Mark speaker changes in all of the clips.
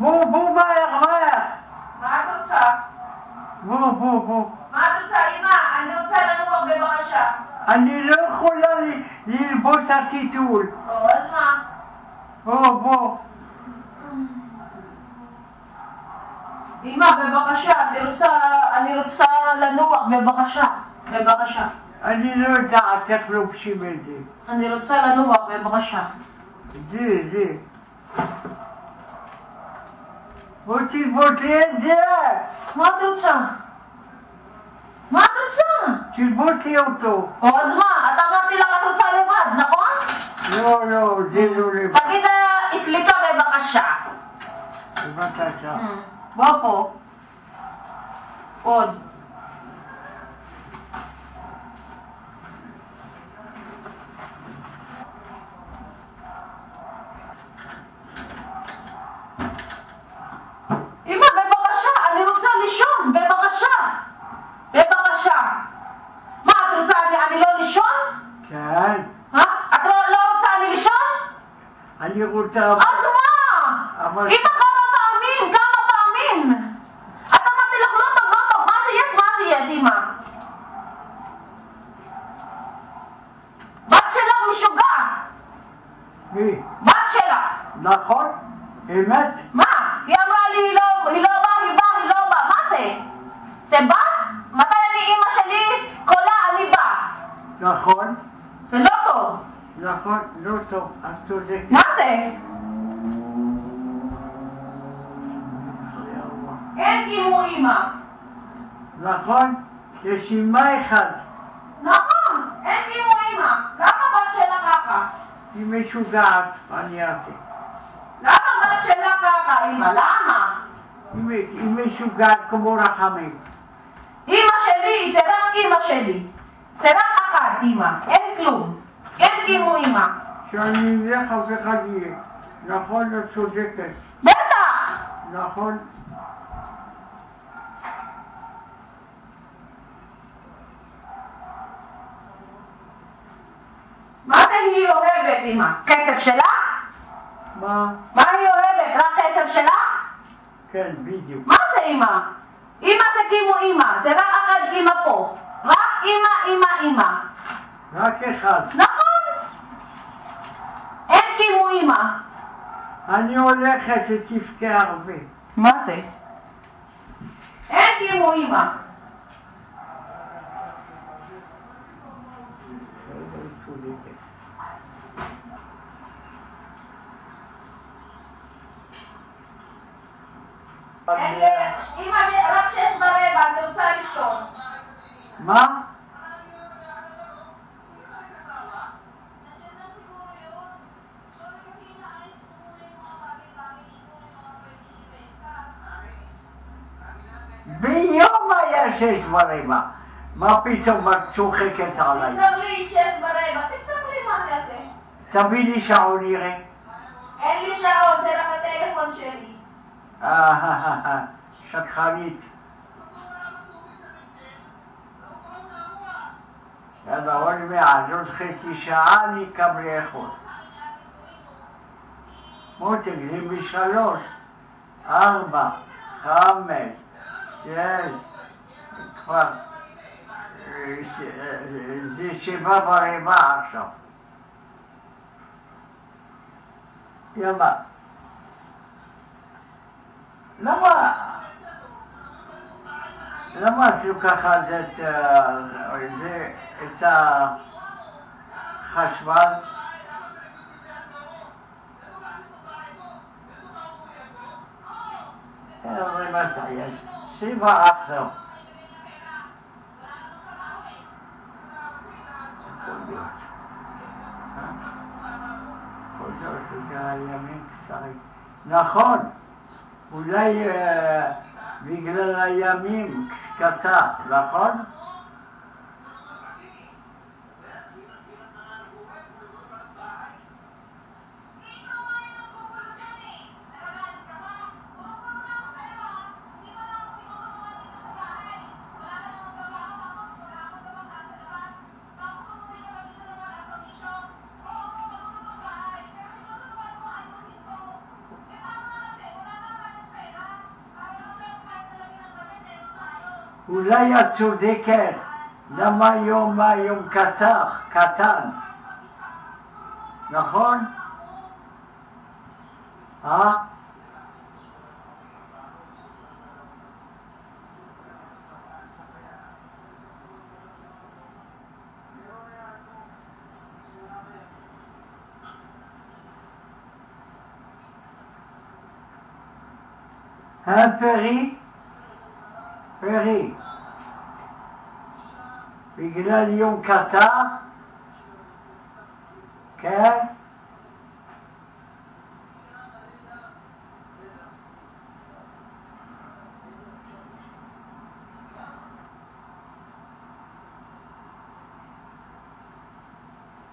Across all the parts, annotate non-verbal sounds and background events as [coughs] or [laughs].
Speaker 1: בוא, בוא מהר, מהר.
Speaker 2: מה את רוצה?
Speaker 1: בוא, בוא, בוא.
Speaker 2: מה את רוצה, אמא? אני רוצה לנוח בבקשה.
Speaker 1: אני לא יכולה ללבוש את הטיטול.
Speaker 2: או, אז מה?
Speaker 1: בוא, בוא.
Speaker 2: אמא, בבקשה, אני רוצה, אני רוצה לנוח, בבקשה. בבקשה.
Speaker 1: אני לא יודעת איך לובשים את זה.
Speaker 2: אני רוצה לנוח, בבקשה.
Speaker 1: זה, זה. בוא תלבוש לי את זה.
Speaker 2: מה את רוצה? מה את רוצה?
Speaker 1: תלבוש לי אותו.
Speaker 2: או, אז מה? את אמרתי לך את רוצה לבד, נכון?
Speaker 1: לא, לא, זה לא לבד.
Speaker 2: תגיד לה, סליקה בבקשה.
Speaker 1: בבקשה.
Speaker 2: בוא פה. עוד. אמא, בבקשה, אני רוצה לישון, בבקשה. בבקשה. מה, את רוצה אני, אני לא לישון?
Speaker 1: כן,
Speaker 2: אה? את לא, לא רוצה אני לישון?
Speaker 1: אני רוצה...
Speaker 2: אז מה?
Speaker 1: אבל-
Speaker 2: אמא, כמה פעמים? כמה פעמים? את אמרתי לך לא טוב, לא טוב, מה זה יש? מה זה יש, אמא? בת שלך משוגעת.
Speaker 1: מי?
Speaker 2: בת שלך.
Speaker 1: נכון? אמת?
Speaker 2: מה? היא אמרה לי, היא לא, היא לא באה, היא באה, היא לא באה. מה זה? זה בא? מתי אני, אמא שלי, קולה, אני באה.
Speaker 1: נכון?
Speaker 2: זה לא טוב.
Speaker 1: נכון, לא טוב, את צודקת.
Speaker 2: מה זה? אין אמא.
Speaker 1: נכון? יש אימה אחד,
Speaker 2: נכון, אין כמו אמא. למה בת שלך ככה?
Speaker 1: היא משוגעת, אני אעשה.
Speaker 2: למה בת שלך ככה, אמא? למה?
Speaker 1: היא משוגעת כמו רחמים.
Speaker 2: אמא שלי זה רק אמא שלי. זה רק אחת אמא, אין כלום. אין כמו אמא.
Speaker 1: כשאני אלך אף אחד יהיה. נכון, את צודקת.
Speaker 2: בטח!
Speaker 1: נכון?
Speaker 2: מה זה היא אוהבת, אמא? כסף שלך?
Speaker 1: מה?
Speaker 2: מה היא אוהבת? רק כסף שלך?
Speaker 1: כן, בדיוק.
Speaker 2: מה זה אמא? אמא זה כמו אמא, זה רק אחת אמא פה. רק אמא, אמא, אמא.
Speaker 1: רק אחד.
Speaker 2: נכון! כמו אמא.
Speaker 1: אני הולכת שתבכה הרבה.
Speaker 2: מה זה? אין אמא.
Speaker 1: צודקת.
Speaker 2: אין לי... אמא, זה רק שש ברבע, אני רוצה לישון.
Speaker 1: מה? ורבע. מה פתאום צוחקת עליי?
Speaker 2: תסלח לי שש ברבע, תסלח לי מה אני אעשה.
Speaker 1: תביא לי שעון נראה.
Speaker 2: אין לי שעון, זה רק הטלפון שלי.
Speaker 1: אההה, שקרנית. יאללה, עוד מעט, עוד חצי שעה אני קם לאכול. מותק, זה בשלוש, ארבע, חמש, שש, כבר, אה, אה, זה שבע ורבע עכשיו. יאללה. למה, למה את לוקחת את, אה, זה, את החשמל? אבל מה זה יש? שבע עכשיו. הימים קצרים. נכון. אולי אה, בגלל הימים קצר, נכון? אולי את צודקת, למה יום מה יום קצר, קטן, נכון? אה? hein, פרי? פרי. בגלל יום קצר? כן?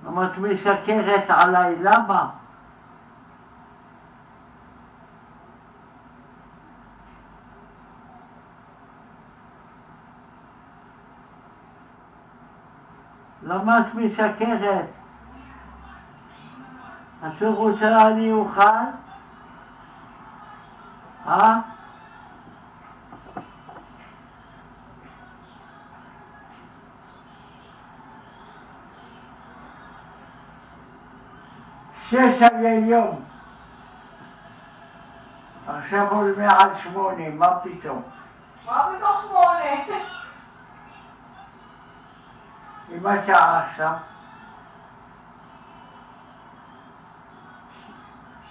Speaker 1: למה את משקרת עליי? למה? למה את משקרת? את לא רוצה אני אוכל? אה? שש היה יום. עכשיו הוא מעל שמונה, מה פתאום?
Speaker 2: מה פתאום שמונה? [laughs]
Speaker 1: מה שעה עכשיו?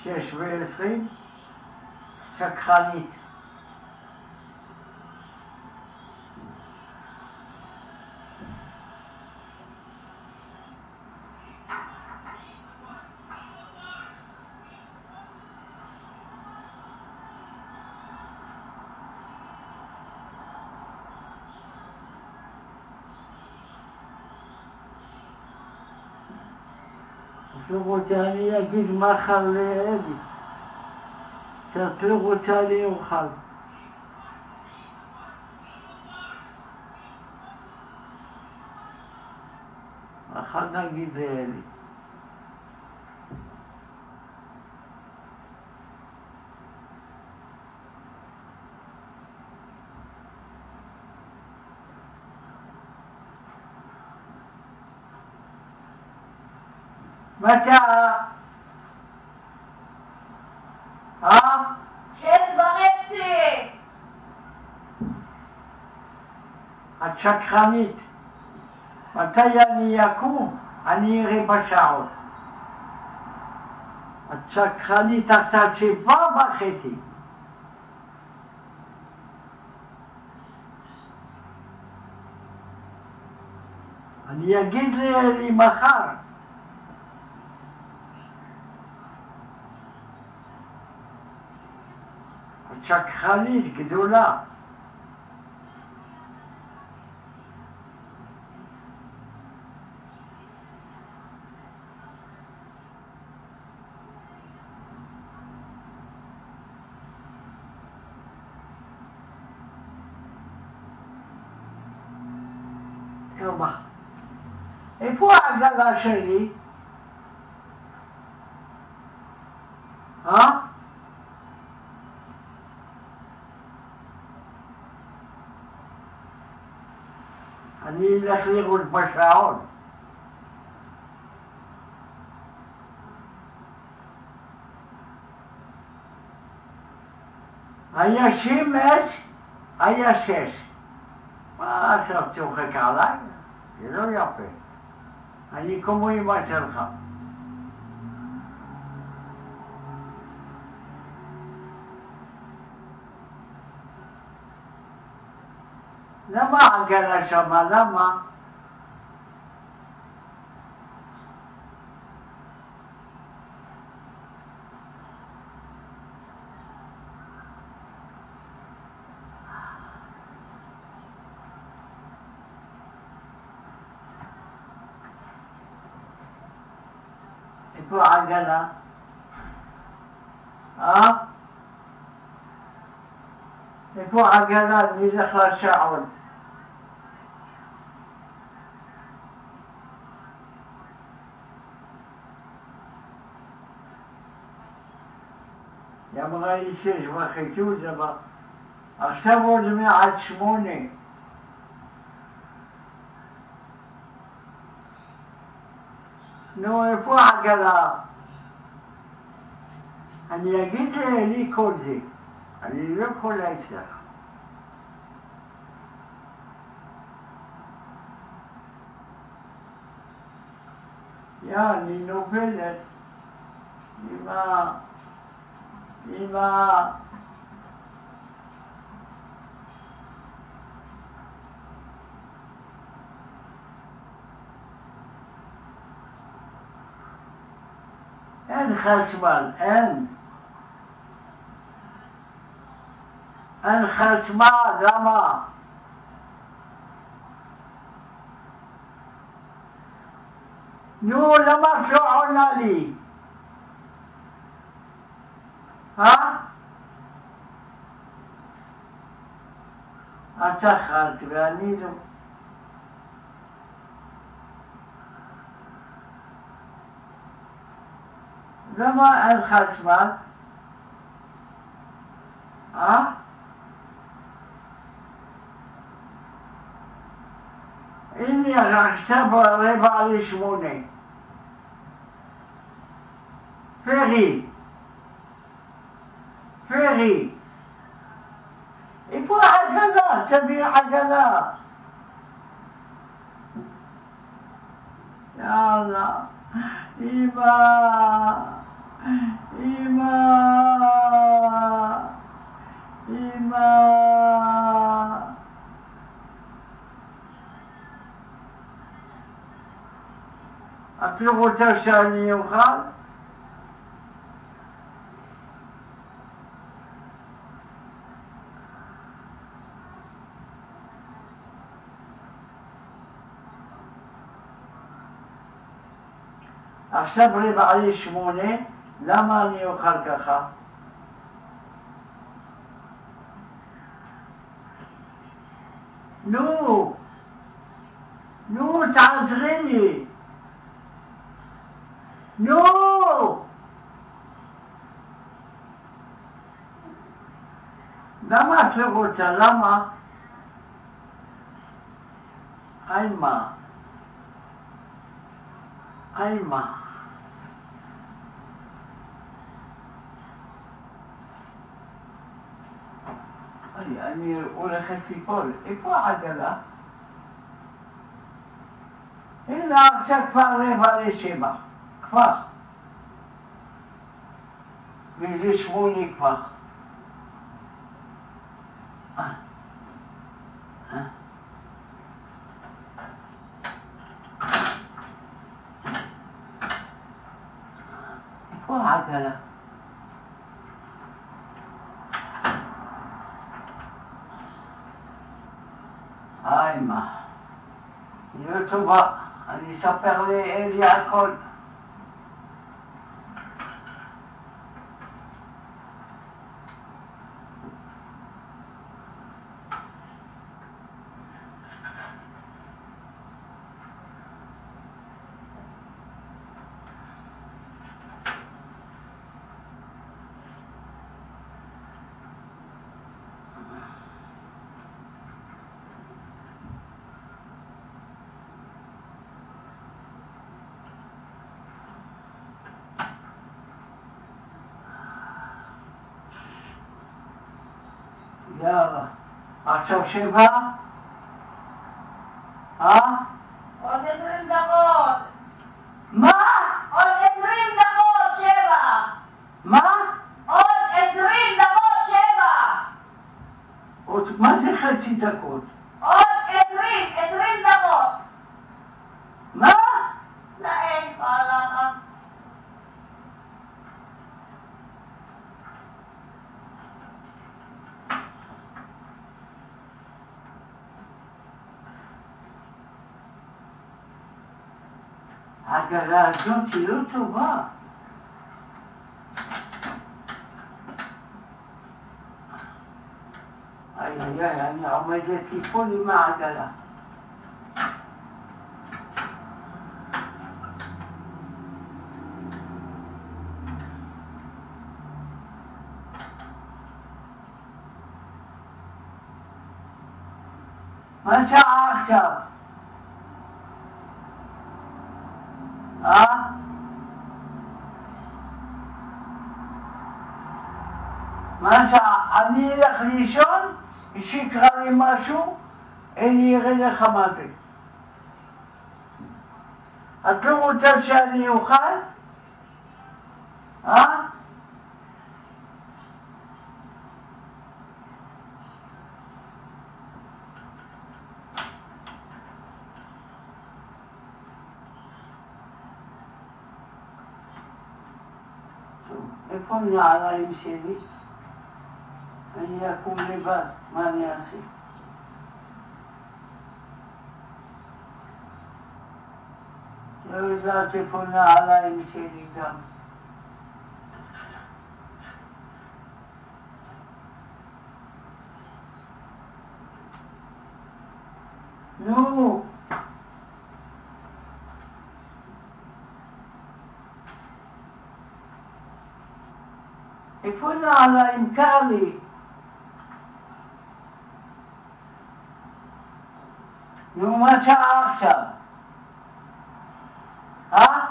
Speaker 1: שש לא רוצה אני אגיד מחר לאלי שאת לא רוצה אני אוכל. מחר נגיד לאלי מה שעה? אה?
Speaker 2: שש וחצי!
Speaker 1: את שקרנית. מתי אני אקום? אני אראה בשעות. את שקרנית עכשיו שבע וחצי. אני אגיד לי מחר. את שקרנית גדולה. יאללה. איפה העגלה שלי? אה? אני אלך לראות בשעון. היה שמש, היה שש. מה אתה צוחק עליי? זה לא יפה. אני כמו אמא שלך. למה העגלה שמה? למה? איפה העגלה? אה? איפה העגלה? נלך דבר היא שש וחצי הוא דבר. עכשיו עוד מאה עד שמונה. נו, איפה העגלה? אני אגיד לי כל זה, אני לא יכול להצליח. יא, אני נובלת עם ה... אין חשמל, אין. אין חשמל, למה? נו, למה את לא עונה לי? אה? את שכרת ואני לא. למה אין חשמל? אה? הנה עכשיו רבע לשמונה. פרי. פרי. איפה העגלה? תביא עגלה. יאללה. אמא. אמא. אמא. את לא רוצה עכשיו רבע לשמונה, למה אני אוכל ככה? נו, נו, תעזרי לי. נו! למה את לא רוצה? למה? איימה. איימה. אני הולכת ליפול. איפה העגלה? הנה עכשיו כבר רבע לשבע. כבר. וזה שמונה כבר. איפה העגלה? היי מה, היא לא טובה, אני אספר לאלי הכל. יאללה. עכשיו שבע? אה?
Speaker 2: עוד עשרים דקות.
Speaker 1: מה?
Speaker 2: עוד עשרים דקות, שבע.
Speaker 1: מה?
Speaker 2: עוד עשרים דקות, שבע.
Speaker 1: עוד- מה זה חצי דקות?
Speaker 2: עוד עשרים, עשרים דקות.
Speaker 1: מה?
Speaker 2: לא, אין, וואלה.
Speaker 1: העגלה הזאת היא לא טובה. איי איי איי, אני עומדת ליפול עם העגלה. מה שעה עכשיו? אה? מה שאני אלך לישון, שיקרא לי משהו, אני אראה לך מה זה. את לא רוצה שאני אוכל? אה? איפה הנעליים שלי? אני אקום לבד, מה אני אעשה? לא יודעת איפה נעליים שלי גם. נו, איפה נעליים? קר לי. נו, מה שעה עכשיו? אה?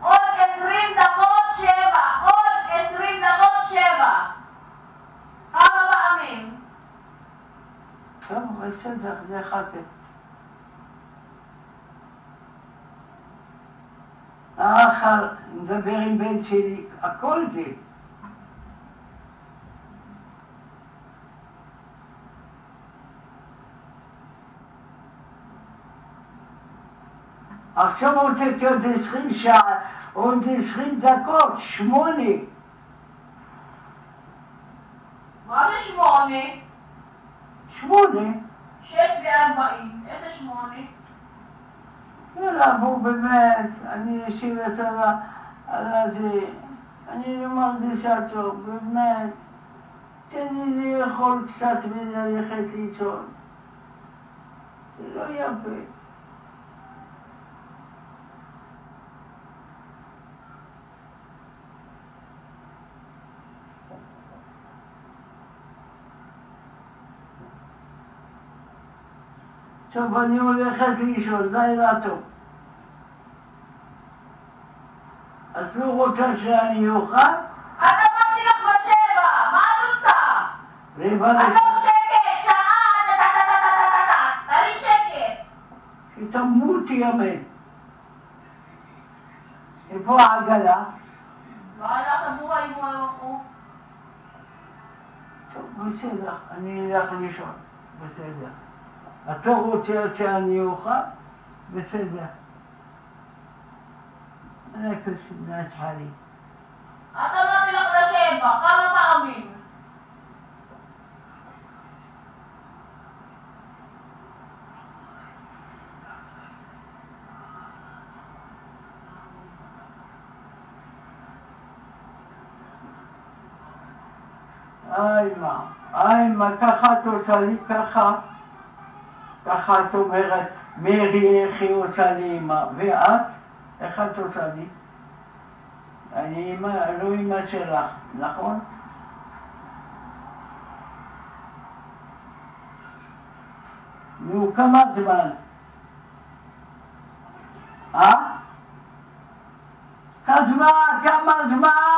Speaker 2: עוד עשרים דקות שבע, עוד עשרים דקות שבע. כמה פעמים?
Speaker 1: טוב, בסדר, נחכה. האחר, נדבר עם בן הכל זה. עכשיו עוד עוד עשרים שעה, עוד עשרים דקות, שמונה.
Speaker 2: מה זה שמונה?
Speaker 1: שמונה?
Speaker 2: שש וארבעים. איזה שמונה?
Speaker 1: יאללה, בואו באמת, אני אשיב ה... על הזה, אני לא מרגישה טוב, באמת. תן לי לאכול קצת וללכת לישון. זה לא יפה. טוב, אני הולכת לישון, לילה טוב. את לא רוצה שאני אוכל?
Speaker 2: את אמרתי לך בשבע, מה את רוצה?
Speaker 1: רבע לשעה.
Speaker 2: שקט, שעה, טה-טה-טה-טה-טה-טה. תראי שקט.
Speaker 1: שתמותי אמן. איפה העגלה?
Speaker 2: בעלה סבורה אם הוא הלכו.
Speaker 1: טוב, בסדר, אני אלך לישון, בסדר. את לא רוצה שאני אוכל? בסדר. רק נס חרי.
Speaker 2: את אמרתי לך לשבע, כמה פעמים?
Speaker 1: איי מה, איי מה, ככה את עושה לי ככה? ככה את אומרת, מרי איך היא עושה לי אמא, ואת? איך את עושה לי? אני אמא, לא אמא שלך, נכון? נו, כמה זמן? אה? כמה זמן? כמה זמן?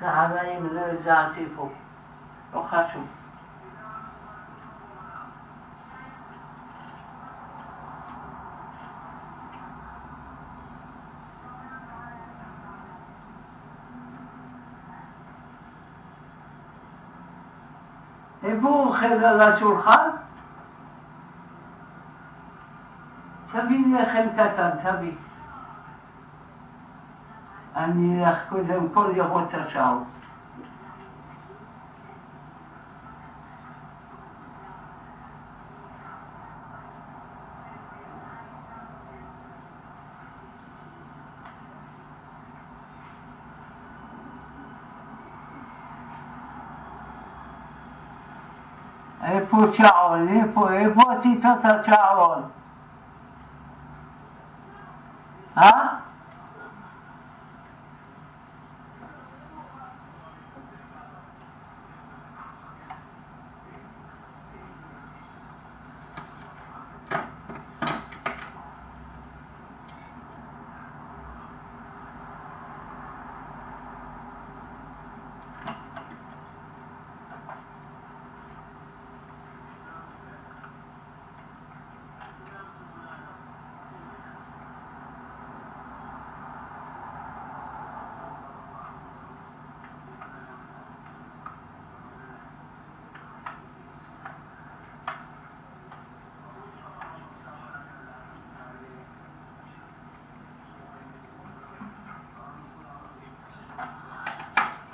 Speaker 2: והרעים לא
Speaker 1: יודעת איפה, לא חשוב. איפה הוא אוכל על השולחן? צבי לחם קטן, תביא. אני אלך קודם כל לראות את השעות. איפה שעון? איפה? איפה עשית את השעון? אה?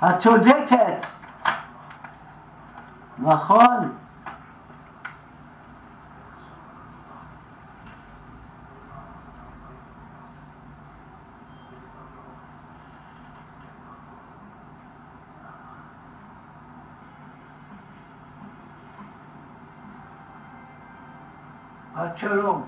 Speaker 1: את צודקת. נכון. עד שלום.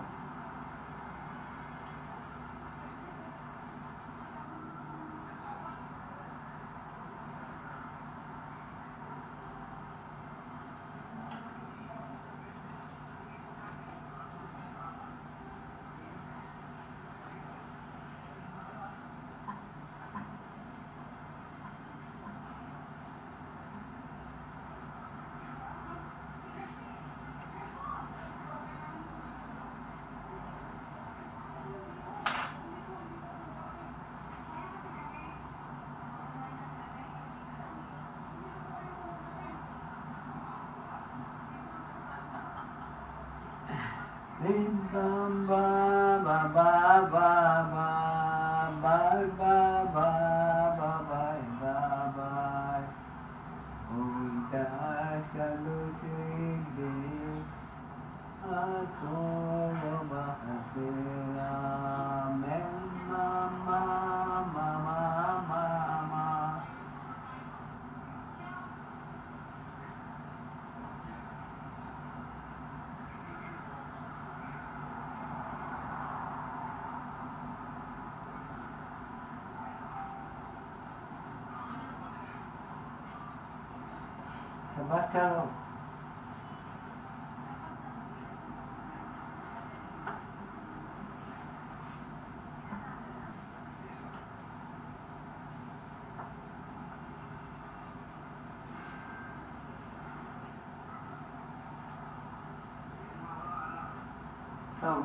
Speaker 1: Lim Sam Ba Ba Ba.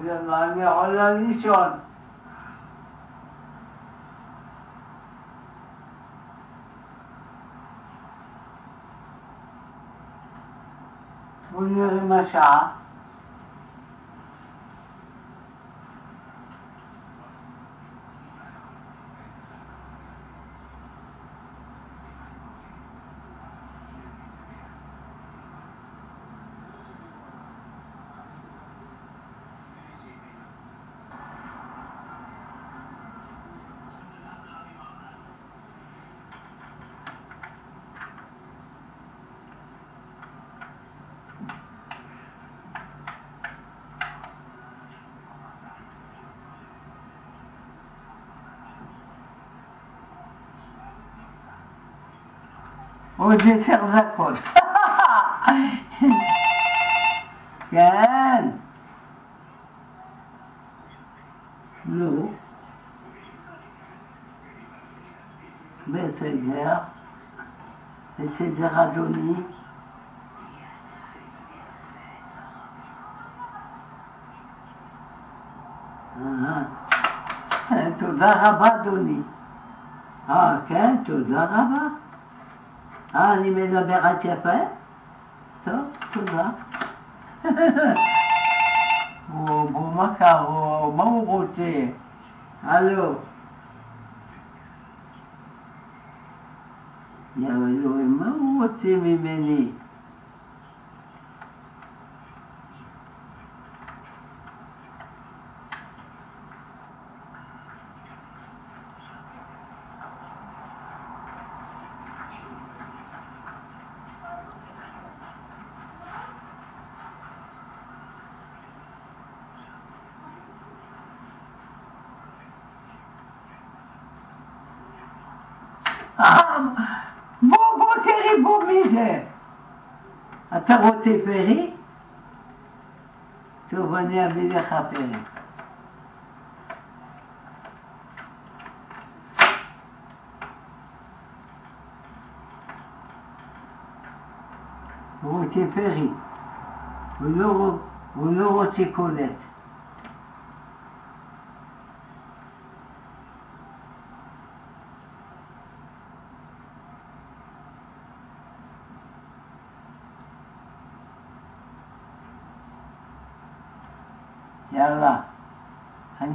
Speaker 1: טוב, יאללה, אני עולה לישון. בואו נראה מה השעה. עוד עשר דקות. כן. נו. בסדר. בסדר, אדוני. אה, תודה רבה, אדוני. אה, כן? תודה רבה. אה, אני מדברת יפה? טוב, תודה. הוא במכר, הוא- מה הוא רוצה? הלו. יא אלוהים, מה הוא רוצה ממני? אה, בוא, בוא תראי בוא מי זה. אתה רוצה פרי? טוב, אני אביא לך פרי. הוא רוצה פרי. הוא לא, הוא לא רוצה קולט. יאללה,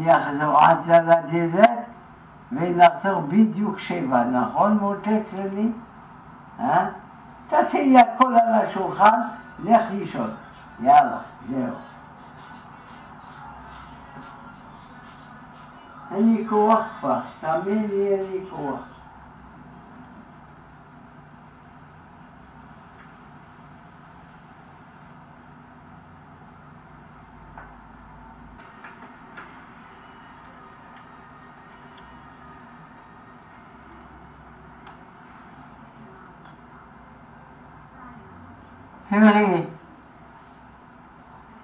Speaker 1: אני אחזור עד לדלת ונחזור בדיוק שבע, נכון מותק שלי? אה? תציעי הכל על השולחן, לך לישון. יאללה, זהו. אין לי כוח כבר, תאמין לי, אין לי כוח. הרי,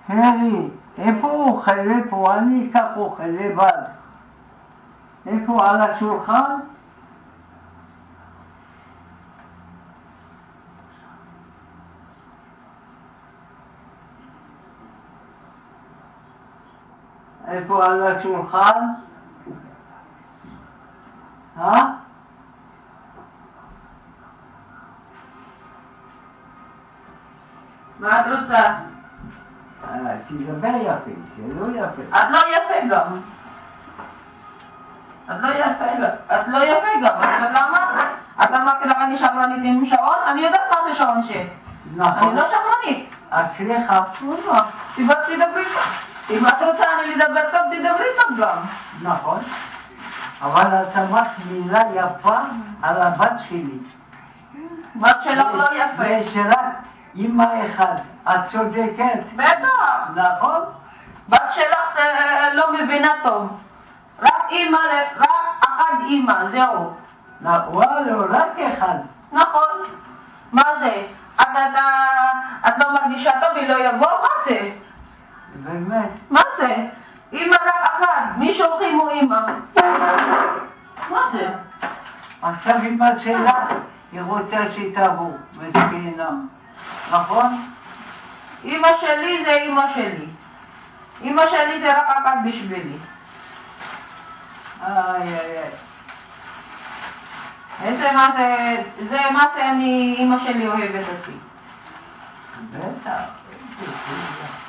Speaker 1: הרי, איפה הוא אוכל? איפה? אני אקח אוכל לבד. איפה? על השולחן? איפה על השולחן? אה?
Speaker 2: מה את רוצה?
Speaker 1: אה, תדבר יפה, לא יפה.
Speaker 2: את לא יפה גם. את לא יפה, את לא יפה גם, את יודעת למה? את אמרת לך אני שקרנית עם שעון? אני יודעת מה זה שעון שש.
Speaker 1: נכון.
Speaker 2: אני לא שקרנית.
Speaker 1: אז סליחה,
Speaker 2: מה? תבאת תדברי טוב. אם את רוצה אני לדבר טוב, תדברי טוב גם.
Speaker 1: נכון. אבל את אמרת מילה יפה על הבת שלי.
Speaker 2: בת שלך לא יפה.
Speaker 1: ויש רק אימא אחת. את צודקת.
Speaker 2: בטח.
Speaker 1: נכון?
Speaker 2: בת שלך זה לא מבינה טוב. רק אימא, רק אחת אימא, זהו.
Speaker 1: נ- וואלה, רק אחד.
Speaker 2: נכון. מה זה? את, את, את לא מרגישה טוב, היא לא יבוא? מה זה?
Speaker 1: באמת.
Speaker 2: מה זה? אימא רק אחת, מי שולחים הוא אימא. מה זה?
Speaker 1: עכשיו אימא שלה, היא רוצה שתבוא. מסכנה. נכון?
Speaker 2: אימא שלי זה אימא שלי. אימא שלי זה רק אחת בשבילי.
Speaker 1: איי איי איי.
Speaker 2: איזה מה זה, זה מה זה אני, אימא שלי אוהבת אותי.
Speaker 1: בטח. איזה שאלה.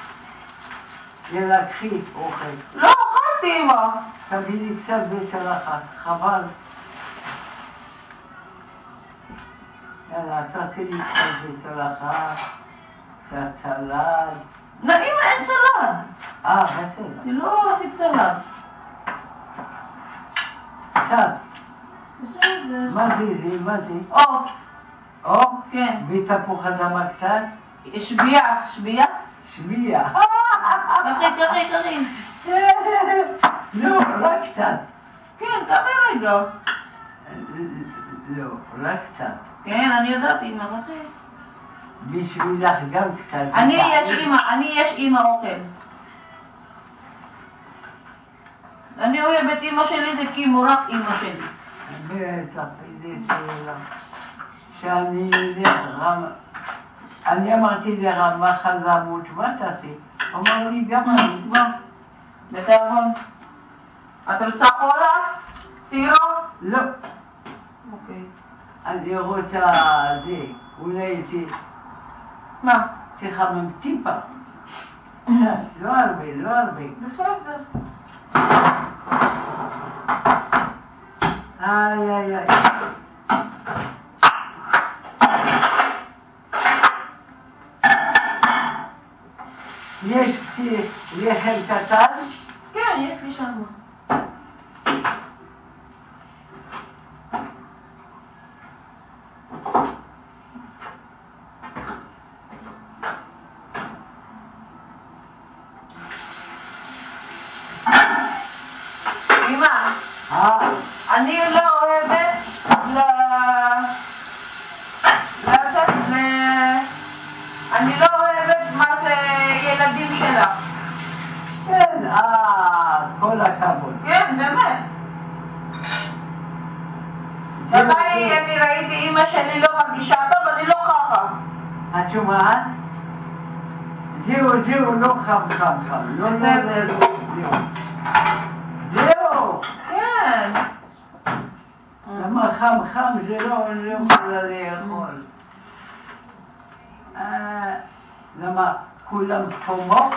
Speaker 1: יאללה, קחי אוכל.
Speaker 2: לא, אכלתי אימא.
Speaker 1: תביא לי קצת בצלחת, חבל. תעשי לי קצת בצלחת, קצת סלט.
Speaker 2: לא, אימא אין סלט.
Speaker 1: אה, בסדר.
Speaker 2: אני לא עשית סלט.
Speaker 1: קצת.
Speaker 2: בסדר.
Speaker 1: מה זה זה? מה זה?
Speaker 2: עוף,
Speaker 1: או,
Speaker 2: כן.
Speaker 1: ותפוח אדמה קצת?
Speaker 2: שביעה, שביעה?
Speaker 1: שביע.
Speaker 2: קחי, קחי, קחי.
Speaker 1: לא, רק קצת.
Speaker 2: כן, קחי רגע.
Speaker 1: לא, רק קצת.
Speaker 2: כן, אני יודעת, אימא, קחי.
Speaker 1: בשבילך גם קצת.
Speaker 2: אני יש אימא, אני יש אימא אוכל. אני אוהבת אימא שלי, זה כאילו רק אימא שלי.
Speaker 1: בטח, שאלה. שאני לרם... אני אמרתי לרמח על למות, מה תעשי? אמר לי, גם אני.
Speaker 2: בוא, בתיאבון. את רוצה קולה? סירו?
Speaker 1: לא. אני רוצה זה, אולי איתי.
Speaker 2: מה?
Speaker 1: תחמם טיפה. [coughs] לא הרבה, לא הרבה.
Speaker 2: בסדר.
Speaker 1: איי, איי, איי. יש ת- לחם קטן?
Speaker 2: כן, יש לי שם. אמא,
Speaker 1: אה,
Speaker 2: אני לא אוהבת ל... לצאת ל... אני לא אוהבת מה זה ילדים שלך.
Speaker 1: כן, אה, כל הכבוד.
Speaker 2: כן, באמת.
Speaker 1: זהו,
Speaker 2: מתי. אני ראיתי אימא שלי לא מרגישה טוב, אני לא ככה.
Speaker 1: את שומעת? זהו, זהו, לא חם, חם, חם. לא,
Speaker 2: בסדר.
Speaker 1: זהו.
Speaker 2: כן.
Speaker 1: למה חם חם זה לא, לא יכולה לאכול. אה, למה כולם כמו?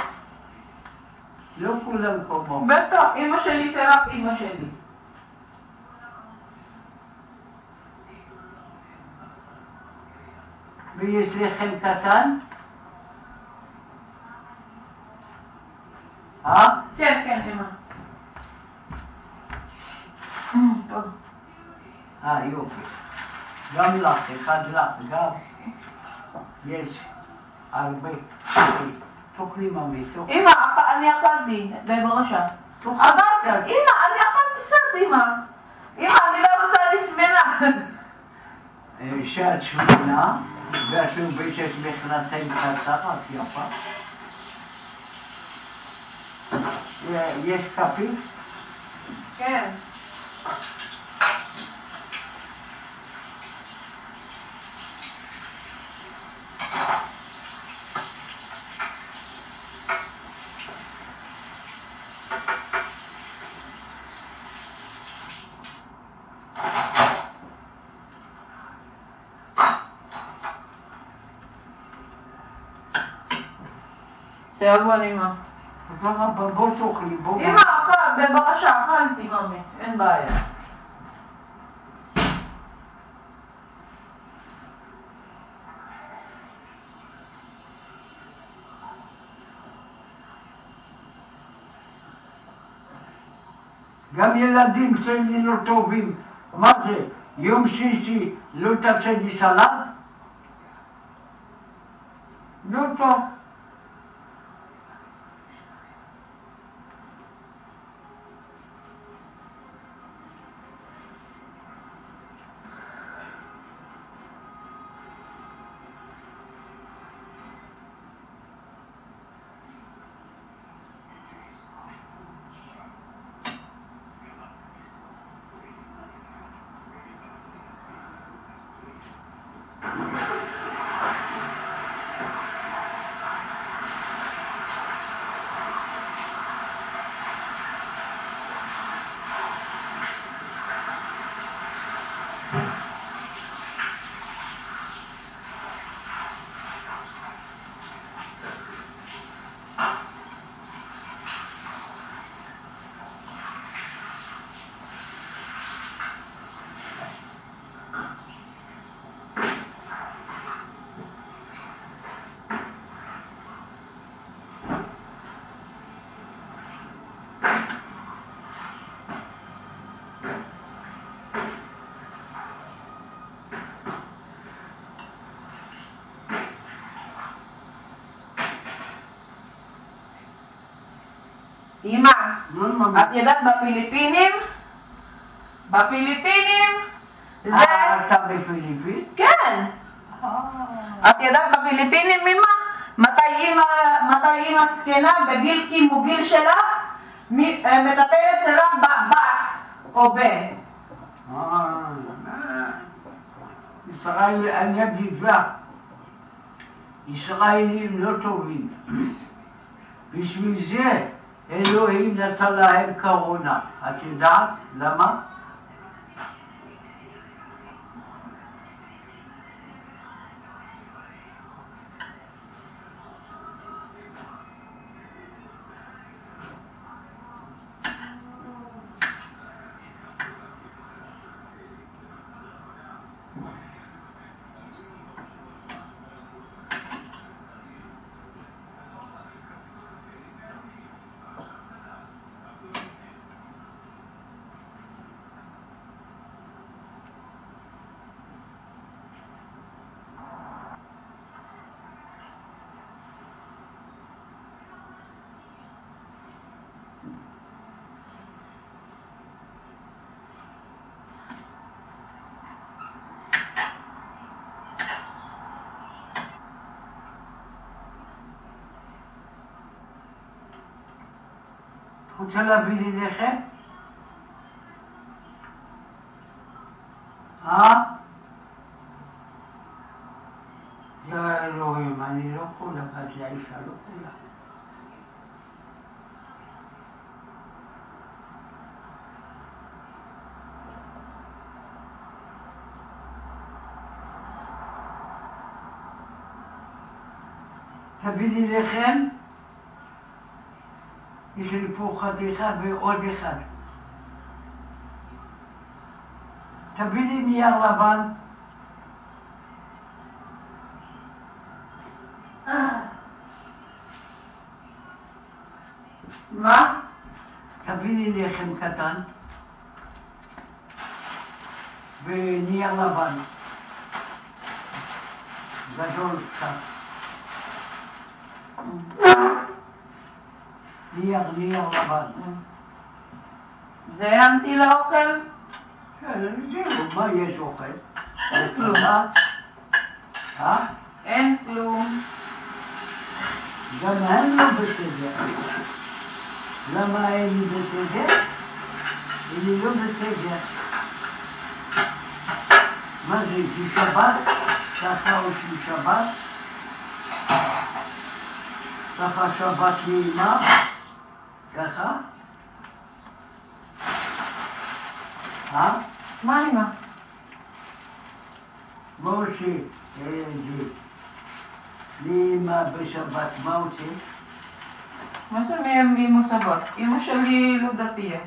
Speaker 1: לא כולם כמו.
Speaker 2: בטח, אימא שלי זה רק אימא שלי.
Speaker 1: ויש לחם קטן? אה?
Speaker 2: כן, כן. טוב.
Speaker 1: אה, יופי. גם לך, אחד לך, גם. יש הרבה. תאכלי ממי, תאכלי.
Speaker 2: אמא, אני אכלתי בבראשה.
Speaker 1: קצת.
Speaker 2: אמא, אני אכלתי סרט, אמא. אמא, אני לא רוצה, אני שמנה.
Speaker 1: אה, שאת שמונה, ואת לובשת מכנסיים את יפה. יש כפית?
Speaker 2: כן. תיאבון, אמא.
Speaker 1: תודה רבה, בוא תאכלי, בוא.
Speaker 2: אמא, אכל, בבראשה, אכלתי, ממי. אין בעיה.
Speaker 1: גם ילדים שלי לא טובים. מה זה? יום שישי לא תעשה לי סלט? לא טוב.
Speaker 2: אמא,
Speaker 1: לא ממש.
Speaker 2: את יודעת בפיליפינים? בפיליפינים זה...
Speaker 1: אה, אתה בפיליפין?
Speaker 2: כן.
Speaker 1: אה.
Speaker 2: את יודעת בפיליפינים, אמא? מתי אימא, זקנה בגיל כמו גיל שלך, אה, מטפלת רק בבת או בן.
Speaker 1: ישראל, אני אגיד לך, ישראלים לא טובים. בשביל זה אלוהים נתן להם קורונה. את יודעת למה? רוצה להביא לי לחם? אה? יא אלוהים, אני לא יכולה, בת לאישה פה חתיכה ועוד אחד. תביא לי נייר לבן.
Speaker 2: מה?
Speaker 1: תביא לי לחם קטן ונייר לבן. גדול קצת. נייר לבן.
Speaker 2: זה אנטי לאוכל?
Speaker 1: כן, זהו, מה יש אוכל?
Speaker 2: אין כלום.
Speaker 1: אה?
Speaker 2: אין כלום.
Speaker 1: גם הם לא בסדר. למה אני בסדר? אני לא בסדר. מה זה, כי שבת? ככה עושים שבת? ככה שבת נעימה? ככה? אה?
Speaker 2: מה אימא?
Speaker 1: משה, אה, זה, נעימה בשבת, מה עושה?
Speaker 2: מה זה מ- מאמא סבת? אמא שלי לא דתייה.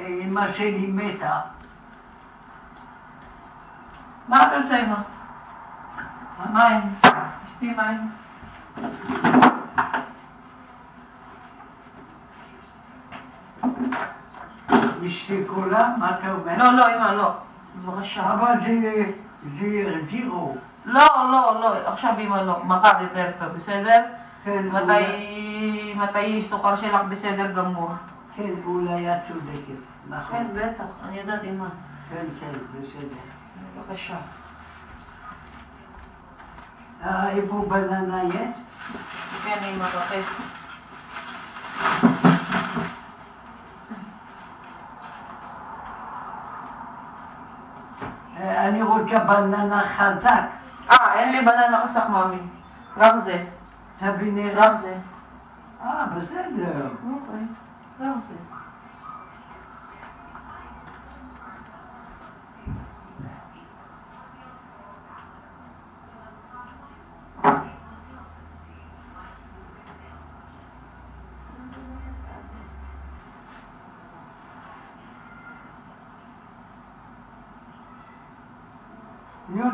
Speaker 1: אמא שלי מתה,
Speaker 2: מה אתה רוצה אימא? מים. אשתי מים.
Speaker 1: השתיקו לה? מה אתה אומר?
Speaker 2: לא, לא, אמא, לא. בבקשה.
Speaker 1: אבל זה, זה החזירו.
Speaker 2: לא, לא, לא, עכשיו אמא לא. מחר יותר טוב, בסדר?
Speaker 1: כן, אולי,
Speaker 2: מתי, סוכר שלך בסדר גמור?
Speaker 1: כן, אולי את צודקת, נכון.
Speaker 2: כן, בטח, אני יודעת אמא.
Speaker 1: כן, כן, בסדר.
Speaker 2: בבקשה.
Speaker 1: אה, איפה בננה יש?
Speaker 2: כן, אמא, בחצי.
Speaker 1: אה, אני רוצה בננה חזק.
Speaker 2: אה, אין לי בננה חסך מאמי. רק זה.
Speaker 1: תביא נראה.
Speaker 2: רק זה.
Speaker 1: אה, בסדר.
Speaker 2: רק זה.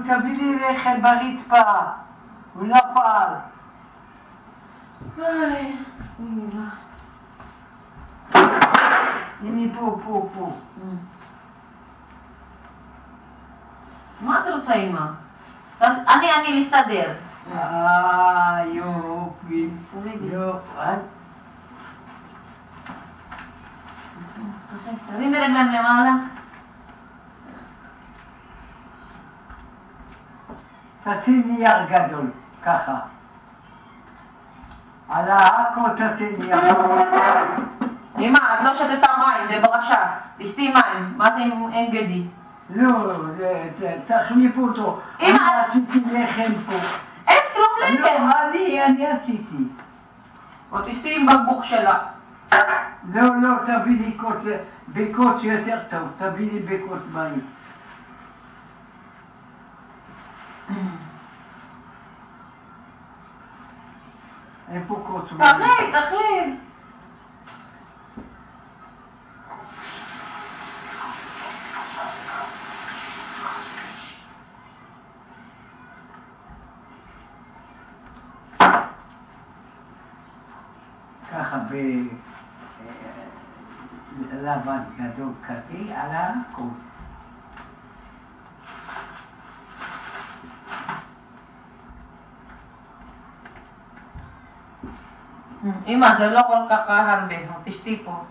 Speaker 1: תביא לי לחם ברצפה. הוא נפל.
Speaker 2: היי, אמא.
Speaker 1: הנה פה, פה, פה.
Speaker 2: מה את רוצה, אמא? אני, אני להסתדר.
Speaker 1: אה, יופי. אה,
Speaker 2: תרים רגליים למעלה.
Speaker 1: תוציא נייר גדול, ככה. על העכו תוציא נייר.
Speaker 2: אמא, את לא שתתה מים, בבקשה. תשתי מים. מה זה אם אין גדי?
Speaker 1: לא, זה- ת- תחליף אותו.
Speaker 2: אמא,
Speaker 1: אני עשיתי לחם פה.
Speaker 2: אין כלום לחם.
Speaker 1: לא, אני, אני עשיתי.
Speaker 2: או תשתי עם בקבוק שלך.
Speaker 1: לא, לא, תביא לי כוס, בכוס יותר טוב, תביא לי בכוס מים. איפה כוס מים?
Speaker 2: תחליט, תחליט.
Speaker 1: ככה ב... אה, לבן גדול כזה, על הכל.
Speaker 2: אמא, זה לא כל כך רע הרבה, תשתי פה.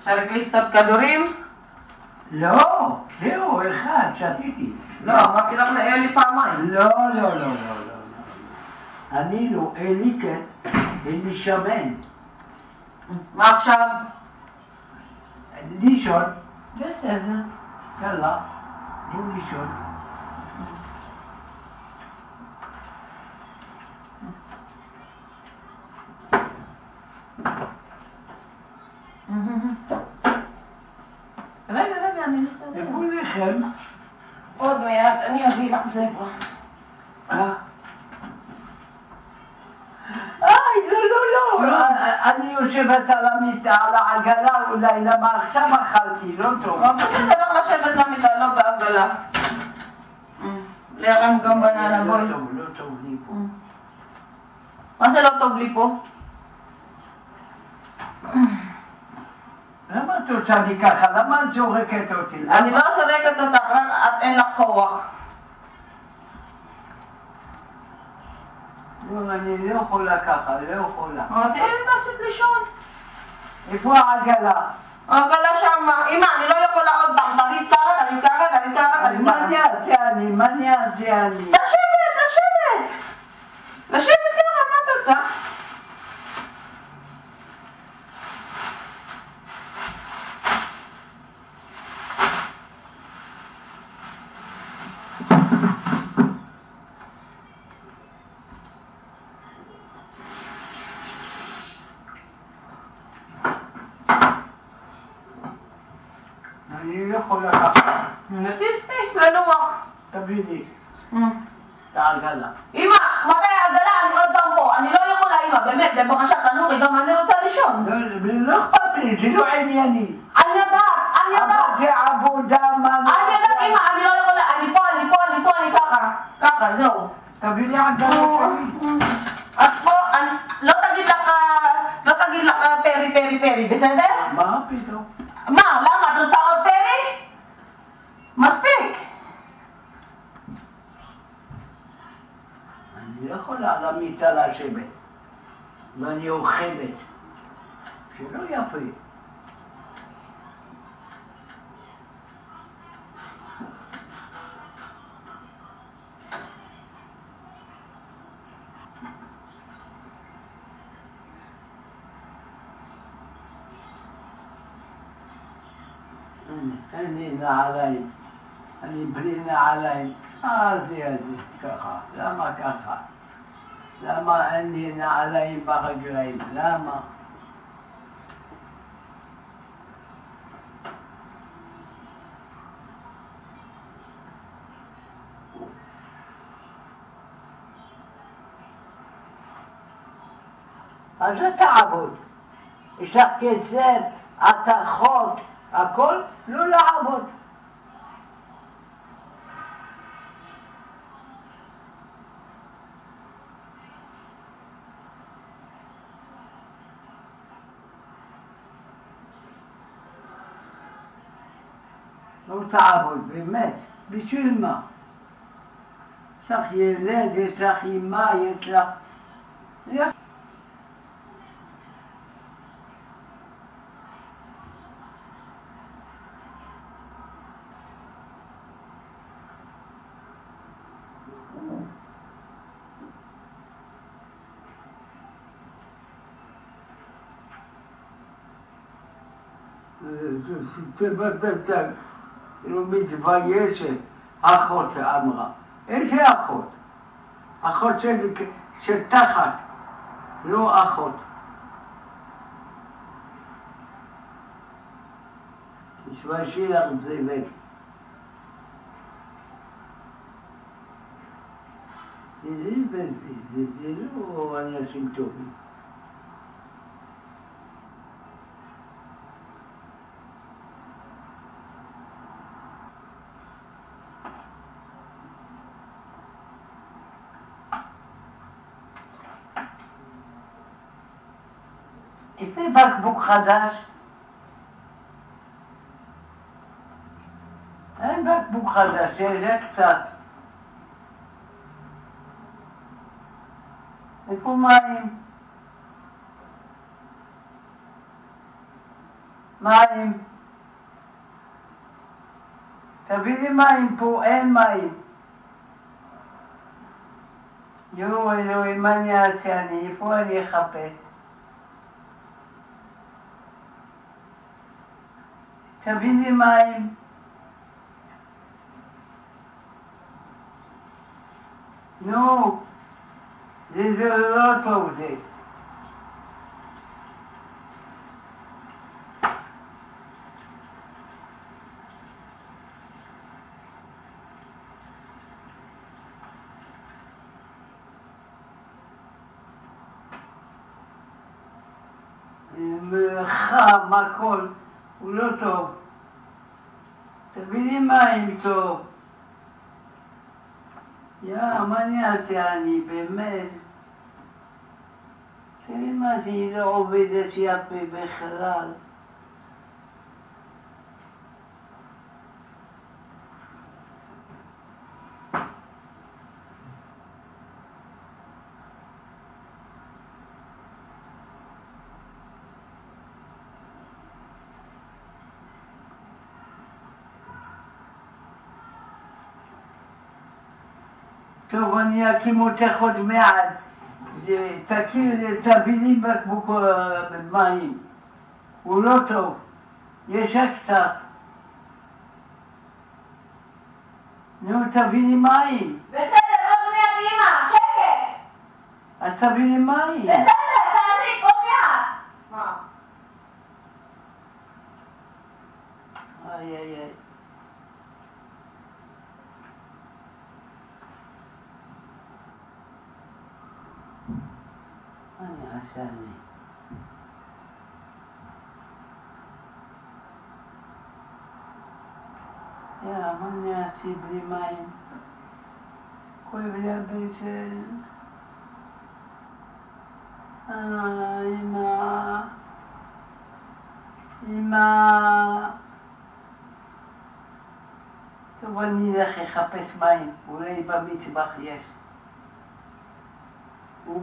Speaker 2: צריך לשתות כדורים?
Speaker 1: לא, זהו, אחד, שתיתי.
Speaker 2: לא, אמרתי לך אין לי פעמיים.
Speaker 1: לא, לא, לא, לא, לא. לא. אני לא, אין לי כן, אין לי שמן.
Speaker 2: מה עכשיו?
Speaker 1: לישון,
Speaker 2: בסדר.
Speaker 1: יאללה, בואו לישון.
Speaker 2: רגע, רגע, אני מסתדר.
Speaker 1: תבואו לחם.
Speaker 2: עוד מעט אני אביא לך זברה.
Speaker 1: אה? לא, לא, לא, אני יושבת על המיטה, על העגלה אולי, למה עכשיו אכלתי, לא טוב.
Speaker 2: אבל בסדר לשבת למיטה, לא בעגלה. לחם גם בננה,
Speaker 1: לא
Speaker 2: בואי.
Speaker 1: טוב, לא טוב לי פה.
Speaker 2: מה זה לא טוב לי פה?
Speaker 1: למה את רוצה לי ככה? למה את זורקת אותי?
Speaker 2: אני לא זורקת אותך, רק את אין לך כוח.
Speaker 1: אני לא יכולה ככה, לא יכולה.
Speaker 2: אמרתי, אין לי תעשית לישון.
Speaker 1: איפה העגלה?
Speaker 2: עגלה שמה. אמא, אני לא יכולה עוד פעם, תריד ככה, תריד ככה, תריד ככה, תריד
Speaker 1: מה
Speaker 2: ככה.
Speaker 1: אני אעשה אני? מה אני אעשה אני?
Speaker 2: לשבת, לשבת. לשבת ככה, מה את רוצה?
Speaker 1: אני לא יכולה ככה.
Speaker 2: תסתי, לנוח.
Speaker 1: תביא לי
Speaker 2: אמ.
Speaker 1: את העגלה.
Speaker 2: אמא, מתי העגלה? אני עוד פעם פה. אני לא יכולה, אמא, באמת, בבקשה, תנוחי, גם אני רוצה לישון.
Speaker 1: לא, לא אכפת לי, זה לא ענייני.
Speaker 2: אני יודעת, אני
Speaker 1: אבל
Speaker 2: יודעת.
Speaker 1: זה עבודה, מה...
Speaker 2: אני יודעת, אמא, אני לא יכולה, אני פה, אני פה, אני פה, אני ככה. ככה, זהו.
Speaker 1: תביא לי עגלה שלי.
Speaker 2: אז פה, לא תגיד לך, לא תגיד לך פרי, פרי, פרי, בסדר?
Speaker 1: מה פתאום?
Speaker 2: מה, למה? את רוצה עוד פרי? מספיק.
Speaker 1: אני לא יכולה על המיטה לשבת. ואני אוכלת. שלא יפה. הנה, אין לי נעליים. אני בלי נעליים. מה זה ככה? למה ככה? למה אין לי נעליים ברגליים? למה? אז את תעבוד. יש לך כסף, את אחות, הכל, לא לעבוד. تعرض بالمس بشو الماء سقي الليل يسلخ الماء يسلخ C'était ma tête. לך... יש- אחות אמרה. איזה אחות? אחות של, של תחת, לא אחות. תתביישי לך זבל זה, זה, זה לא אנשים טובים. איפה בקבוק חדש? אין בקבוק חדש, זה קצת. איפה מים? מים. תביא לי מים פה, אין מים. יואו אלוהים, מה אני אעשה אני? איפה אני אחפש? תביא לי מים. נו, זה, זה לא טוב זה. חם, הכל, הוא לא טוב. תביא לי מים טוב. יא, מה אני אעשה אני, באמת? תראי מה זה, היא לא עובדת יפה בכלל. אני אקים אותך עוד מעט. תביא לי בקבוק מים. הוא לא טוב. יש רק קצת. נו, תביא לי מים.
Speaker 2: בסדר, עוד מעט אמא, שקט.
Speaker 1: אז תביא לי מים.
Speaker 2: בסדר, תעזרי, עוד מעט. מה?
Speaker 1: איי איי איי. מה אני אעשה אני? יא, מה אני אעשה בלי מים? כואב לי הבטן. אה, אמא. אמא. טוב, אני אלך לחפש מים, אולי במטבח יש.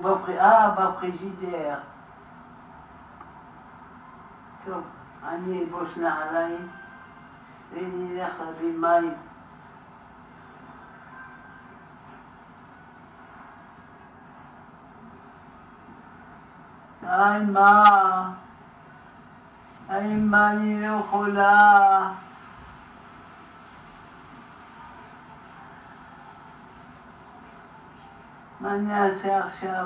Speaker 1: בפר... אה, בפריג'ידר. טוב, אני אלבוש נעליים ואני אלך להביא מים. היי, מה? היי, מה אני לא יכולה? מה אני אעשה עכשיו?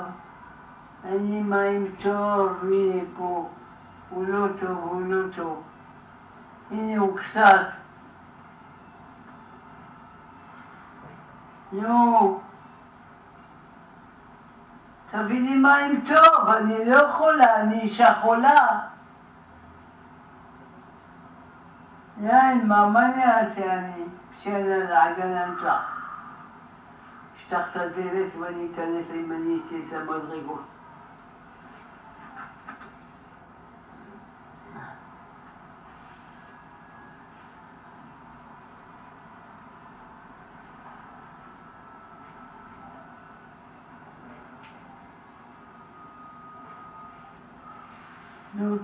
Speaker 1: אין לי מים טוב, הנה פה. הוא לא טוב, הוא לא טוב. הנה הוא קצת. נו, תביא לי מים טוב, אני לא יכולה, אני אישה חולה. יין, מה, מה אני אעשה אני? שאלה לעגלן לך. אפתח את הדלת ואני אכנס אם אני אצא למדרגות.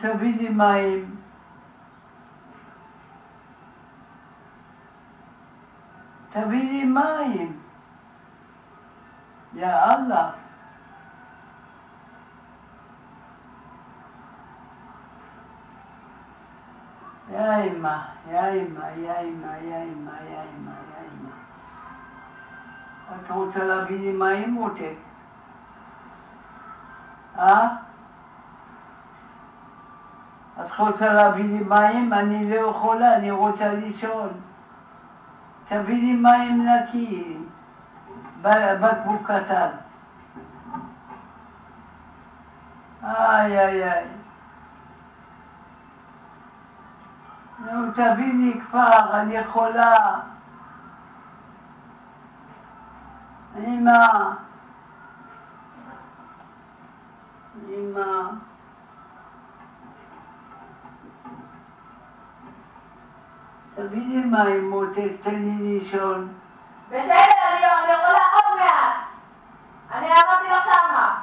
Speaker 1: נו, תביא לי מים. תביא לי מים. יא אללה. יא אמא, יא אמא, יא אמא, יא אמא, יא אמא, יא אמא. את רוצה להביא לי מים מותק? אה? את רוצה להביא לי מים? אני לא יכולה, אני רוצה לישון. תביא לי מים נקיים. בקבוק קטן. איי איי איי. נו, תביא לי כבר, אני יכולה. אמא. אמא. תביא לי מים מותק, תן לי לישון.
Speaker 2: בסדר, אני אני יכולה עוד מעט. אני אמרתי לך שמה.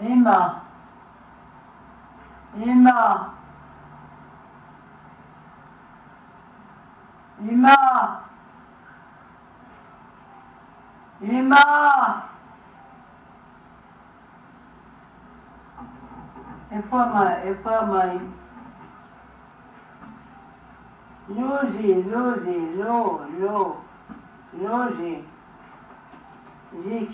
Speaker 1: אמא, אמא, אמא, אמא, איפה המים? איפה המים? לוזי, לוזי, לא, לא, לוזי, לי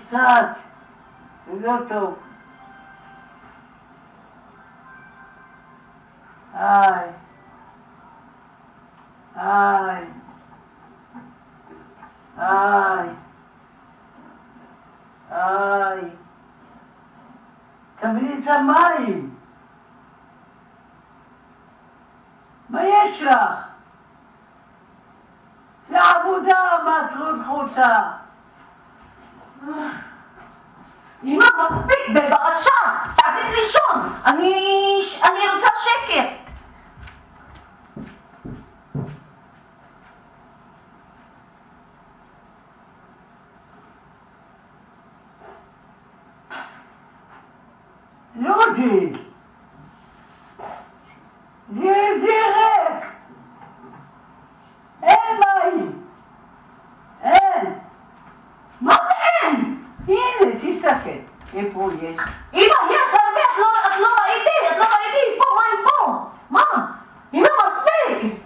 Speaker 1: איי, איי, איי, תביאי את המים. מה יש לך? זה עבודה, מה את חוצה?
Speaker 2: אמא, מספיק, בבקשה, תעשי לישון. אני, אני רוצה שקט.
Speaker 1: לוזי, זה, זה ריק. אין מים. אין.
Speaker 2: מה זה אין?
Speaker 1: הנה, תסתכל. איפה יש?
Speaker 2: אמא, יש הרבה, את לא, את לא ראיתי, את לא ראיתי, פה, מים פה. מה? אמא, מספיק.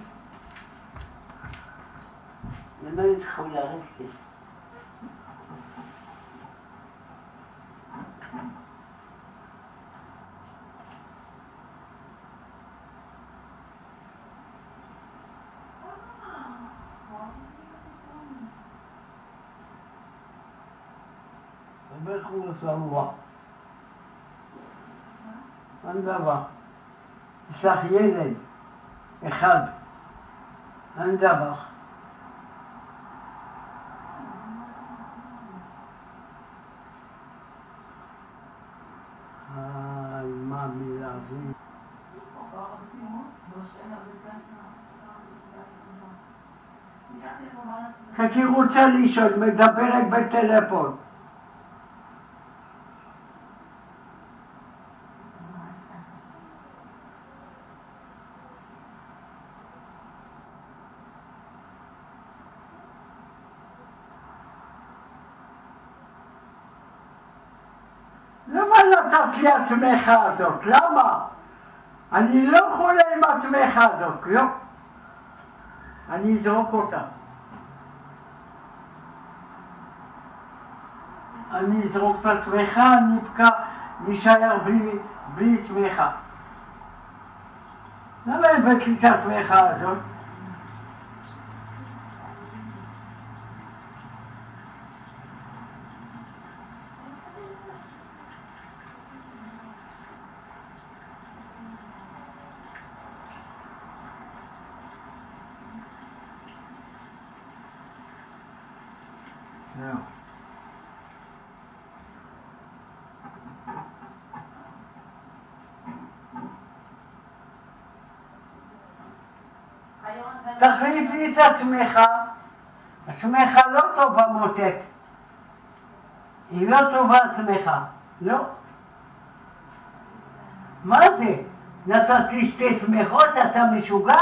Speaker 1: למה אני צריכה לרשת? לארץ. אין דבר. יש לך ילד אחד, אין דבר. חכי רוצה לישון, מדברת בטלפון. למה נתת לי הצמיחה הזאת? למה? אני לא חולה עם הצמיחה הזאת, לא. אני אזרוק אותה. אני אזרוק את הצמיחה, נבקע, נישאר בלי, בלי צמיחה. למה הבאת לי את הצמיחה הזאת? זהו. לי את עצמך. עצמך לא טובה מותק. היא לא טובה עצמך. לא. מה זה? נתת לי שתי שמחות, אתה משוגע?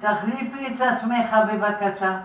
Speaker 1: תחליפי את עצמך בבקשה.